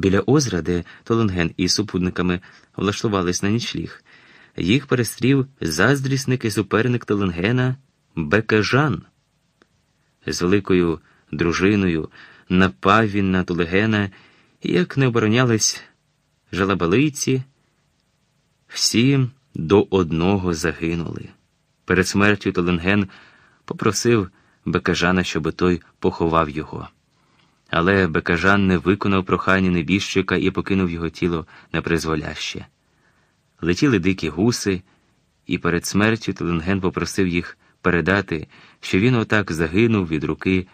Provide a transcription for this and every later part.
Біля озера, де Толонген із супутниками влаштувались на нічліг, їх перестрів заздрісник і суперник Толонгена Бекежан. З великою дружиною напав він на і як не оборонялись жалабалиці, всі до одного загинули. Перед смертю Толенген попросив Бекажана, щоб той поховав його. Але Бекажан не виконав прохання небіжчика і покинув його тіло на призволяще. Летіли дикі гуси, і перед смертю Теленген попросив їх передати, що він отак загинув від руки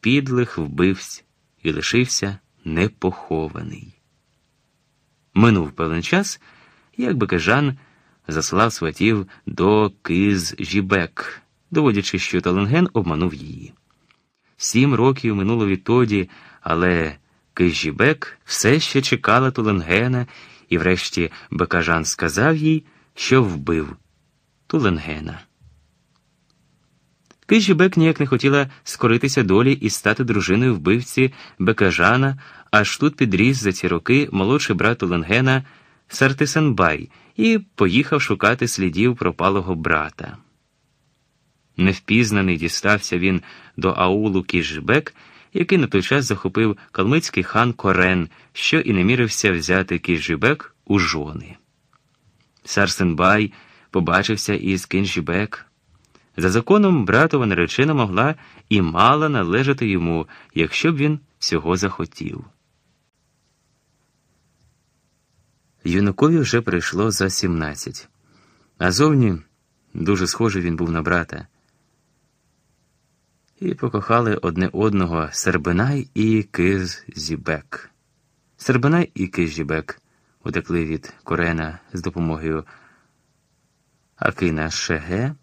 підлих вбивць і лишився непохований. Минув певний час, як Бекажан заслав сватів до Киз Жібек, доводячи, що Туленген обманув її. Сім років минуло відтоді, але Кижібек все ще чекала Туленгена, і врешті Бекажан сказав їй, що вбив Туленгена. Кижібек ніяк не хотіла скоритися долі і стати дружиною вбивці Бекажана, аж тут підріс за ці роки молодший брат Туленгена Сарсенбай і поїхав шукати слідів пропалого брата. Невпізнаний дістався він до аулу Кижібек, який на той час захопив калмицький хан Корен, що і намірився взяти Кижібек у жони. Сарсенбай побачився із Кижібек. За законом братова наречена могла і мала належати йому, якщо б він цього захотів. Юнакові вже прийшло за сімнадцять, а зовні дуже схожий він був на брата і покохали одне одного Сербинай і Киззібек. Сербинай і Киззібек утекли від Корена з допомогою Акина Шеге.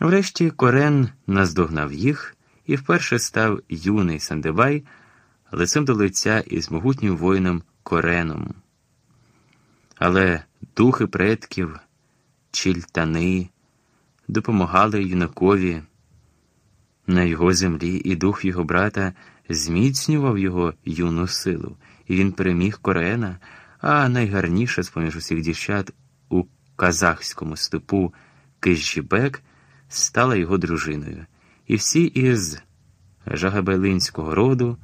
Врешті Корен наздогнав їх і вперше став юний Сандебай лицем до лиця із могутнім воїном Кореном. Але духи предків, чільтани допомагали юнакові на його землі, і дух його брата зміцнював його юну силу, і він переміг Кореена, а найгарніше з поміж усіх дівчат у казахському степу Кижжібек стала його дружиною, і всі із Жагабелинського роду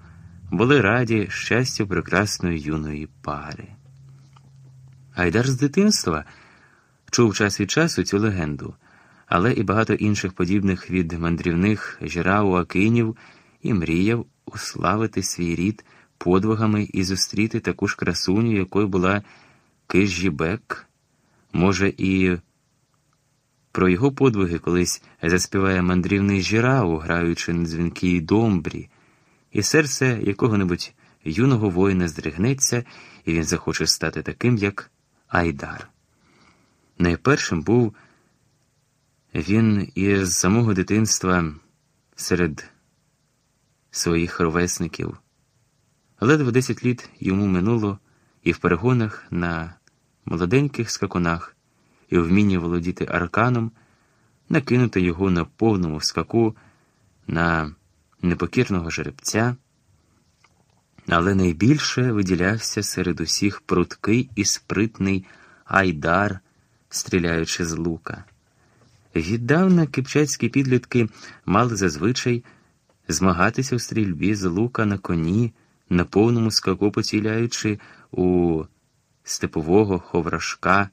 були раді щастю прекрасної юної пари. Айдар з дитинства чув час від часу цю легенду але і багато інших подібних від мандрівних жирау Акинів і мріяв уславити свій рід подвигами і зустріти таку ж красуню, якою була Кижібек. Може, і про його подвиги колись заспіває мандрівний жирау, граючи на дзвінкій домбрі, і серце якого-небудь юного воїна здригнеться, і він захоче стати таким, як Айдар. Найпершим був він із самого дитинства серед своїх ровесників. Ледве десять літ йому минуло і в перегонах на молоденьких скакунах, і вмінні володіти арканом, накинути його на повному скаку на непокірного жеребця, але найбільше виділявся серед усіх пруткий і спритний айдар, стріляючи з лука. Віддавна кипчацькі підлітки мали зазвичай змагатися в стрільбі з лука на коні, на повному скаку поціляючи у степового ховрашка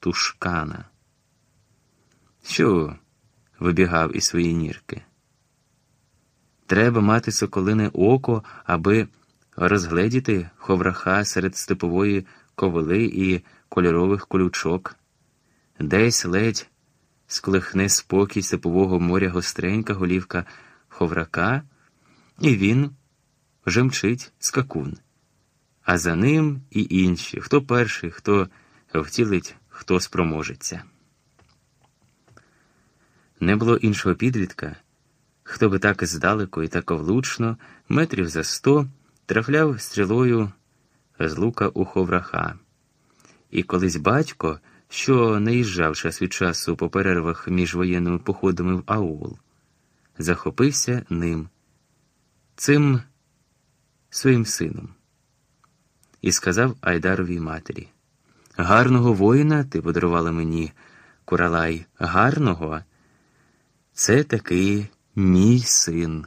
тушкана, що вибігав із своєї нірки. Треба мати соколине око, аби розгледіти ховраха серед степової ковили і кольорових колючок, десь ледь сколихне спокій сипового моря гостренька голівка ховрака, і він вже мчить скакун. А за ним і інші, хто перший, хто втілить, хто спроможеться. Не було іншого підлітка, хто би так здалеку і так влучно, метрів за сто, трафляв стрілою з лука у ховраха. І колись батько що наїжджав час від часу по перервах між воєнними походами в аул, захопився ним, цим своїм сином. і сказав Айдаровій матері: Гарного воїна ти подарувала мені, Куралай, гарного. Це таки мій син.